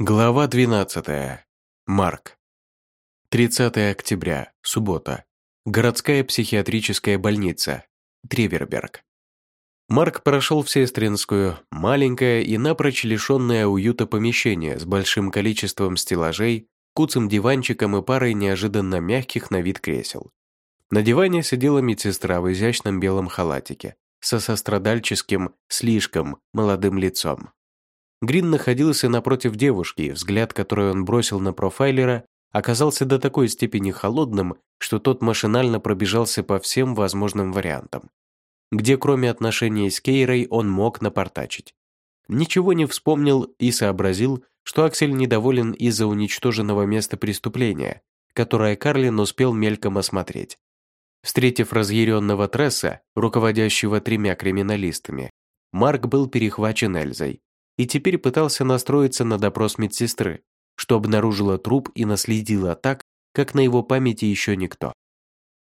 Глава 12. Марк. 30 октября, суббота. Городская психиатрическая больница. Треверберг. Марк прошел в Сестринскую, маленькое и напрочь лишенное уюта помещение с большим количеством стеллажей, куцым диванчиком и парой неожиданно мягких на вид кресел. На диване сидела медсестра в изящном белом халатике со сострадальческим, слишком молодым лицом. Грин находился напротив девушки, и взгляд, который он бросил на профайлера, оказался до такой степени холодным, что тот машинально пробежался по всем возможным вариантам. Где кроме отношений с Кейрой он мог напортачить. Ничего не вспомнил и сообразил, что Аксель недоволен из-за уничтоженного места преступления, которое Карлин успел мельком осмотреть. Встретив разъяренного Тресса, руководящего тремя криминалистами, Марк был перехвачен Эльзой и теперь пытался настроиться на допрос медсестры, что обнаружила труп и наследила так, как на его памяти еще никто.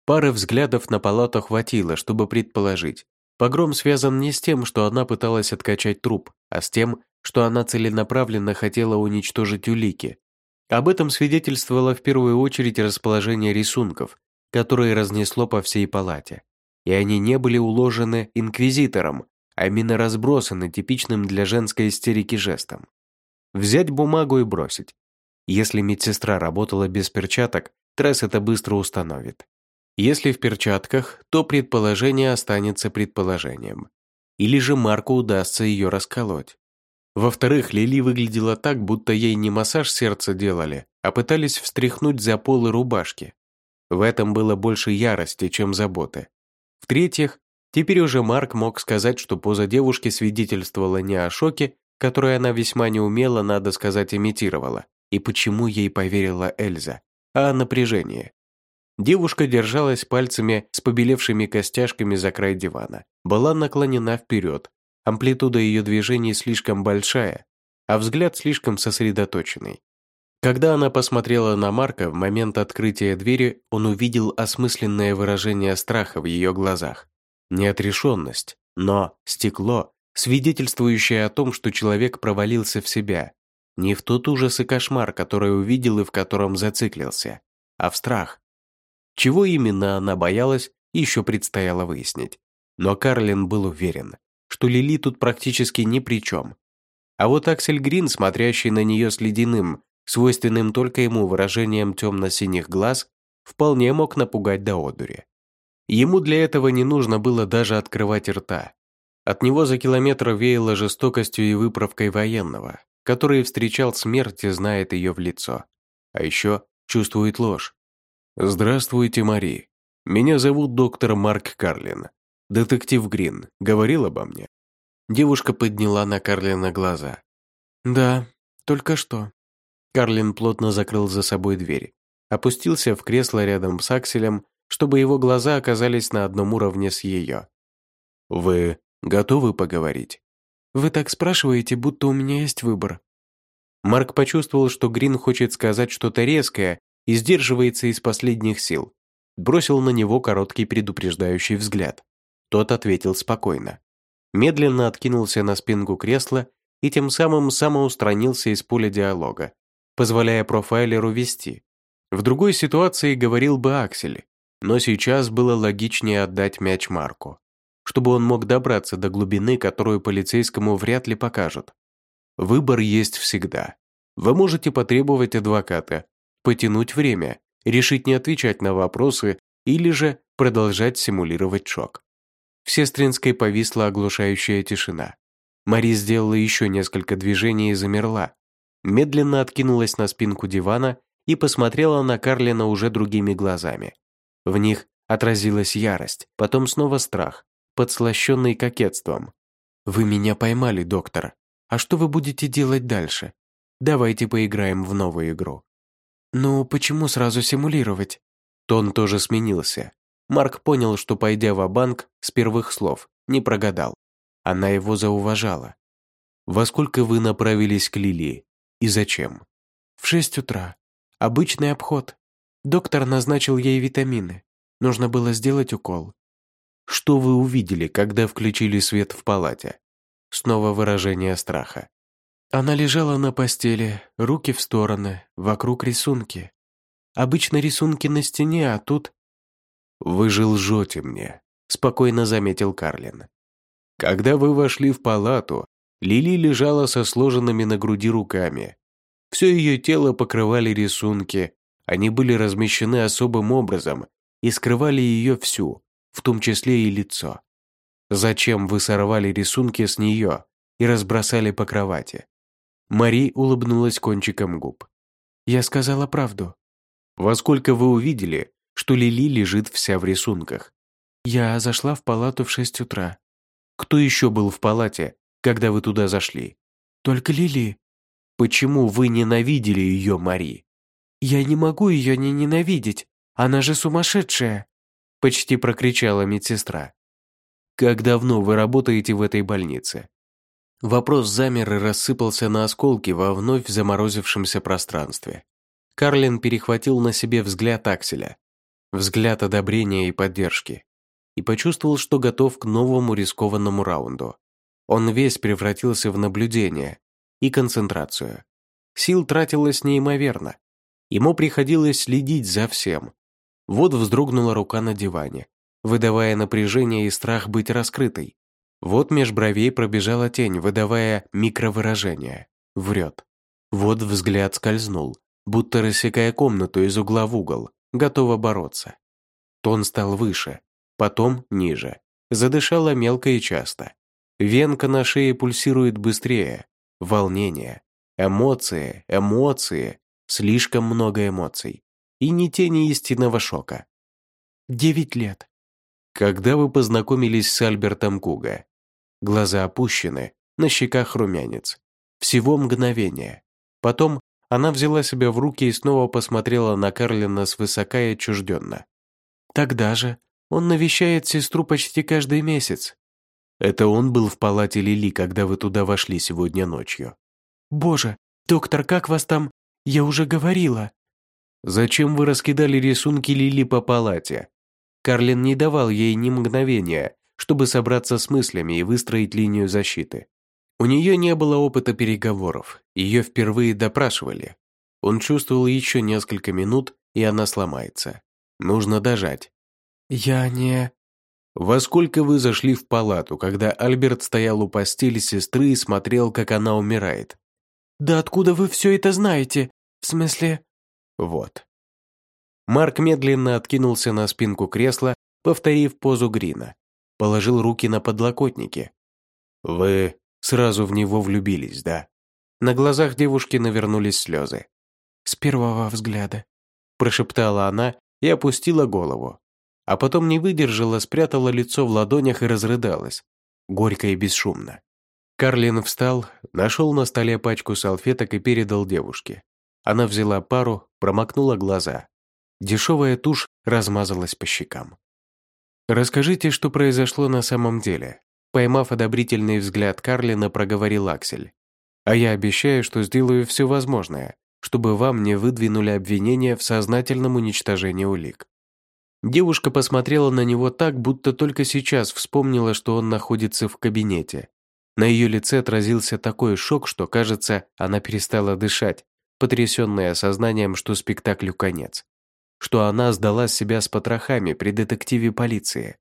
Пары взглядов на палату хватило, чтобы предположить. Погром связан не с тем, что она пыталась откачать труп, а с тем, что она целенаправленно хотела уничтожить улики. Об этом свидетельствовало в первую очередь расположение рисунков, которые разнесло по всей палате. И они не были уложены инквизитором, а именно разбросаны типичным для женской истерики жестом. Взять бумагу и бросить. Если медсестра работала без перчаток, Тресс это быстро установит. Если в перчатках, то предположение останется предположением. Или же Марку удастся ее расколоть. Во-вторых, Лили выглядела так, будто ей не массаж сердца делали, а пытались встряхнуть за полы рубашки. В этом было больше ярости, чем заботы. В-третьих, Теперь уже Марк мог сказать, что поза девушки свидетельствовала не о шоке, который она весьма неумело, надо сказать, имитировала, и почему ей поверила Эльза, а о напряжении. Девушка держалась пальцами с побелевшими костяшками за край дивана, была наклонена вперед, амплитуда ее движений слишком большая, а взгляд слишком сосредоточенный. Когда она посмотрела на Марка в момент открытия двери, он увидел осмысленное выражение страха в ее глазах. Неотрешенность, но стекло, свидетельствующее о том, что человек провалился в себя. Не в тот ужас и кошмар, который увидел и в котором зациклился, а в страх. Чего именно она боялась, еще предстояло выяснить. Но Карлин был уверен, что Лили тут практически ни при чем. А вот Аксель Грин, смотрящий на нее с ледяным, свойственным только ему выражением темно-синих глаз, вполне мог напугать до одури. Ему для этого не нужно было даже открывать рта. От него за километр веяло жестокостью и выправкой военного, который встречал смерть и знает ее в лицо. А еще чувствует ложь. «Здравствуйте, Мари. Меня зовут доктор Марк Карлин. Детектив Грин. Говорил обо мне?» Девушка подняла на Карлина глаза. «Да, только что». Карлин плотно закрыл за собой дверь, опустился в кресло рядом с Акселем чтобы его глаза оказались на одном уровне с ее. «Вы готовы поговорить?» «Вы так спрашиваете, будто у меня есть выбор». Марк почувствовал, что Грин хочет сказать что-то резкое и сдерживается из последних сил. Бросил на него короткий предупреждающий взгляд. Тот ответил спокойно. Медленно откинулся на спинку кресла и тем самым самоустранился из поля диалога, позволяя профайлеру вести. В другой ситуации говорил бы Аксель, но сейчас было логичнее отдать мяч Марку, чтобы он мог добраться до глубины, которую полицейскому вряд ли покажут. Выбор есть всегда. Вы можете потребовать адвоката, потянуть время, решить не отвечать на вопросы или же продолжать симулировать шок. В Сестринской повисла оглушающая тишина. Мари сделала еще несколько движений и замерла. Медленно откинулась на спинку дивана и посмотрела на Карлина уже другими глазами. В них отразилась ярость, потом снова страх, подслащенный кокетством. «Вы меня поймали, доктор. А что вы будете делать дальше? Давайте поиграем в новую игру». «Ну, почему сразу симулировать?» Тон тоже сменился. Марк понял, что, пойдя в банк с первых слов, не прогадал. Она его зауважала. «Во сколько вы направились к Лилии? И зачем?» «В шесть утра. Обычный обход. Доктор назначил ей витамины. Нужно было сделать укол. Что вы увидели, когда включили свет в палате? Снова выражение страха. Она лежала на постели, руки в стороны, вокруг рисунки. Обычно рисунки на стене, а тут... «Вы же лжете мне», — спокойно заметил Карлин. «Когда вы вошли в палату, Лили лежала со сложенными на груди руками. Все ее тело покрывали рисунки, они были размещены особым образом и скрывали ее всю, в том числе и лицо. Зачем вы сорвали рисунки с нее и разбросали по кровати?» Мари улыбнулась кончиком губ. «Я сказала правду». «Во сколько вы увидели, что Лили лежит вся в рисунках?» «Я зашла в палату в шесть утра». «Кто еще был в палате, когда вы туда зашли?» «Только Лили». «Почему вы ненавидели ее, Мари?» «Я не могу ее не ненавидеть. Она же сумасшедшая!» Почти прокричала медсестра. «Как давно вы работаете в этой больнице?» Вопрос замер и рассыпался на осколки во вновь заморозившемся пространстве. Карлин перехватил на себе взгляд Акселя. Взгляд одобрения и поддержки. И почувствовал, что готов к новому рискованному раунду. Он весь превратился в наблюдение и концентрацию. Сил тратилось неимоверно. Ему приходилось следить за всем. Вот вздрогнула рука на диване, выдавая напряжение и страх быть раскрытой. Вот меж бровей пробежала тень, выдавая микровыражение. Врет. Вот взгляд скользнул, будто рассекая комнату из угла в угол, готова бороться. Тон стал выше, потом ниже. Задышала мелко и часто. Венка на шее пульсирует быстрее. Волнение. Эмоции, эмоции. Слишком много эмоций. И ни тени истинного шока. Девять лет. Когда вы познакомились с Альбертом Куга? Глаза опущены, на щеках румянец. Всего мгновение. Потом она взяла себя в руки и снова посмотрела на Карлина свысока и отчужденно. «Тогда же. Он навещает сестру почти каждый месяц». «Это он был в палате Лили, когда вы туда вошли сегодня ночью?» «Боже, доктор, как вас там? Я уже говорила». «Зачем вы раскидали рисунки Лили по палате?» Карлин не давал ей ни мгновения, чтобы собраться с мыслями и выстроить линию защиты. У нее не было опыта переговоров, ее впервые допрашивали. Он чувствовал еще несколько минут, и она сломается. Нужно дожать. «Я не...» «Во сколько вы зашли в палату, когда Альберт стоял у постели сестры и смотрел, как она умирает?» «Да откуда вы все это знаете? В смысле...» «Вот». Марк медленно откинулся на спинку кресла, повторив позу Грина положил руки на подлокотники. «Вы сразу в него влюбились, да?» На глазах девушки навернулись слезы. «С первого взгляда», – прошептала она и опустила голову. А потом не выдержала, спрятала лицо в ладонях и разрыдалась. Горько и бесшумно. Карлин встал, нашел на столе пачку салфеток и передал девушке. Она взяла пару, промокнула глаза. Дешевая тушь размазалась по щекам. «Расскажите, что произошло на самом деле», поймав одобрительный взгляд Карлина, проговорил Аксель. «А я обещаю, что сделаю все возможное, чтобы вам не выдвинули обвинения в сознательном уничтожении улик». Девушка посмотрела на него так, будто только сейчас вспомнила, что он находится в кабинете. На ее лице отразился такой шок, что, кажется, она перестала дышать, потрясенная осознанием, что спектаклю конец что она сдала себя с потрохами при детективе полиции.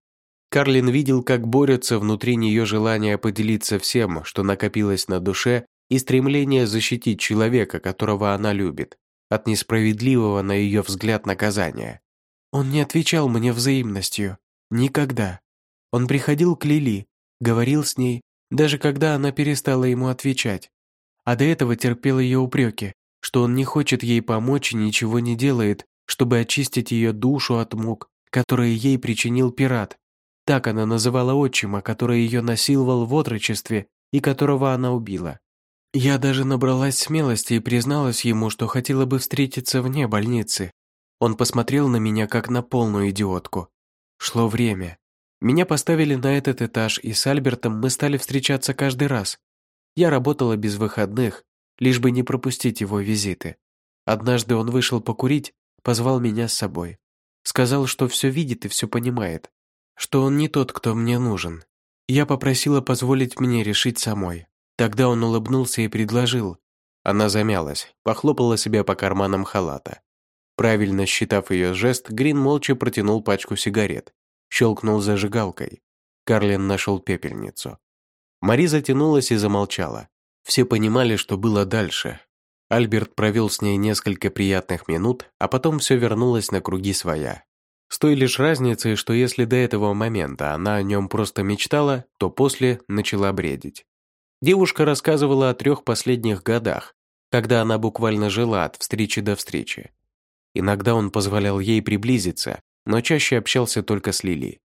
Карлин видел, как борются внутри нее желание поделиться всем, что накопилось на душе, и стремление защитить человека, которого она любит, от несправедливого, на ее взгляд, наказания. Он не отвечал мне взаимностью. Никогда. Он приходил к Лили, говорил с ней, даже когда она перестала ему отвечать. А до этого терпел ее упреки, что он не хочет ей помочь и ничего не делает, чтобы очистить ее душу от мук, которые ей причинил пират. Так она называла отчима, который ее насиловал в отрочестве и которого она убила. Я даже набралась смелости и призналась ему, что хотела бы встретиться вне больницы. Он посмотрел на меня, как на полную идиотку. Шло время. Меня поставили на этот этаж, и с Альбертом мы стали встречаться каждый раз. Я работала без выходных, лишь бы не пропустить его визиты. Однажды он вышел покурить, позвал меня с собой. Сказал, что все видит и все понимает, что он не тот, кто мне нужен. Я попросила позволить мне решить самой. Тогда он улыбнулся и предложил. Она замялась, похлопала себя по карманам халата. Правильно считав ее жест, Грин молча протянул пачку сигарет, щелкнул зажигалкой. Карлин нашел пепельницу. Мари затянулась и замолчала. Все понимали, что было дальше. Альберт провел с ней несколько приятных минут, а потом все вернулось на круги своя. С той лишь разницей, что если до этого момента она о нем просто мечтала, то после начала бредить. Девушка рассказывала о трех последних годах, когда она буквально жила от встречи до встречи. Иногда он позволял ей приблизиться, но чаще общался только с Лили.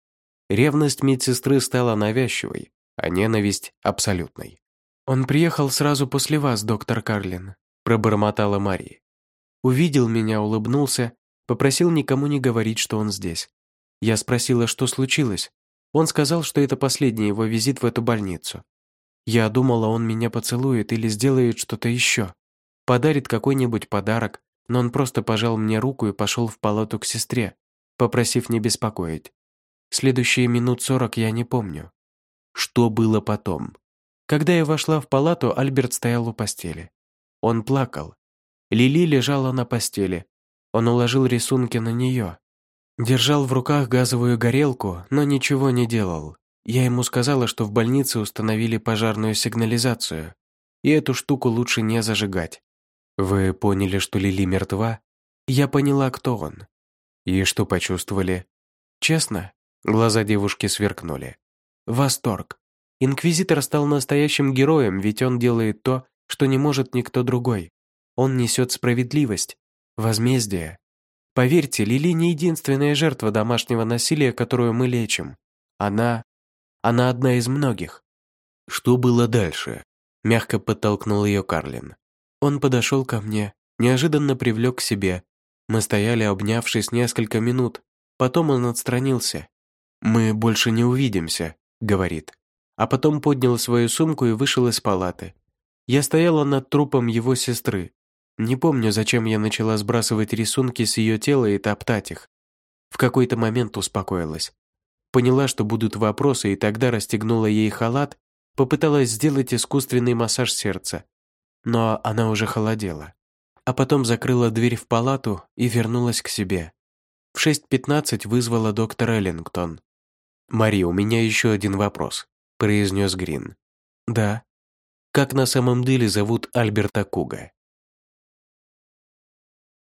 Ревность медсестры стала навязчивой, а ненависть – абсолютной. «Он приехал сразу после вас, доктор Карлин», – пробормотала Мария. Увидел меня, улыбнулся Попросил никому не говорить, что он здесь. Я спросила, что случилось. Он сказал, что это последний его визит в эту больницу. Я думала, он меня поцелует или сделает что-то еще. Подарит какой-нибудь подарок, но он просто пожал мне руку и пошел в палату к сестре, попросив не беспокоить. Следующие минут сорок я не помню. Что было потом? Когда я вошла в палату, Альберт стоял у постели. Он плакал. Лили лежала на постели, он уложил рисунки на нее. Держал в руках газовую горелку, но ничего не делал. Я ему сказала, что в больнице установили пожарную сигнализацию, и эту штуку лучше не зажигать. Вы поняли, что Лили мертва? Я поняла, кто он. И что почувствовали? Честно, глаза девушки сверкнули. Восторг. Инквизитор стал настоящим героем, ведь он делает то, что не может никто другой. Он несет справедливость, Возмездие. Поверьте, Лили не единственная жертва домашнего насилия, которую мы лечим. Она... она одна из многих. Что было дальше? Мягко подтолкнул ее Карлин. Он подошел ко мне, неожиданно привлек к себе. Мы стояли, обнявшись несколько минут. Потом он отстранился. «Мы больше не увидимся», — говорит. А потом поднял свою сумку и вышел из палаты. Я стояла над трупом его сестры, не помню, зачем я начала сбрасывать рисунки с ее тела и топтать их. В какой-то момент успокоилась. Поняла, что будут вопросы, и тогда расстегнула ей халат, попыталась сделать искусственный массаж сердца. Но она уже холодела. А потом закрыла дверь в палату и вернулась к себе. В 6.15 вызвала доктор Эллингтон. «Мари, у меня еще один вопрос», – произнес Грин. «Да». «Как на самом деле зовут Альберта Куга?»